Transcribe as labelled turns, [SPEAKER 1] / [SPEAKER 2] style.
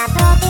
[SPEAKER 1] la propia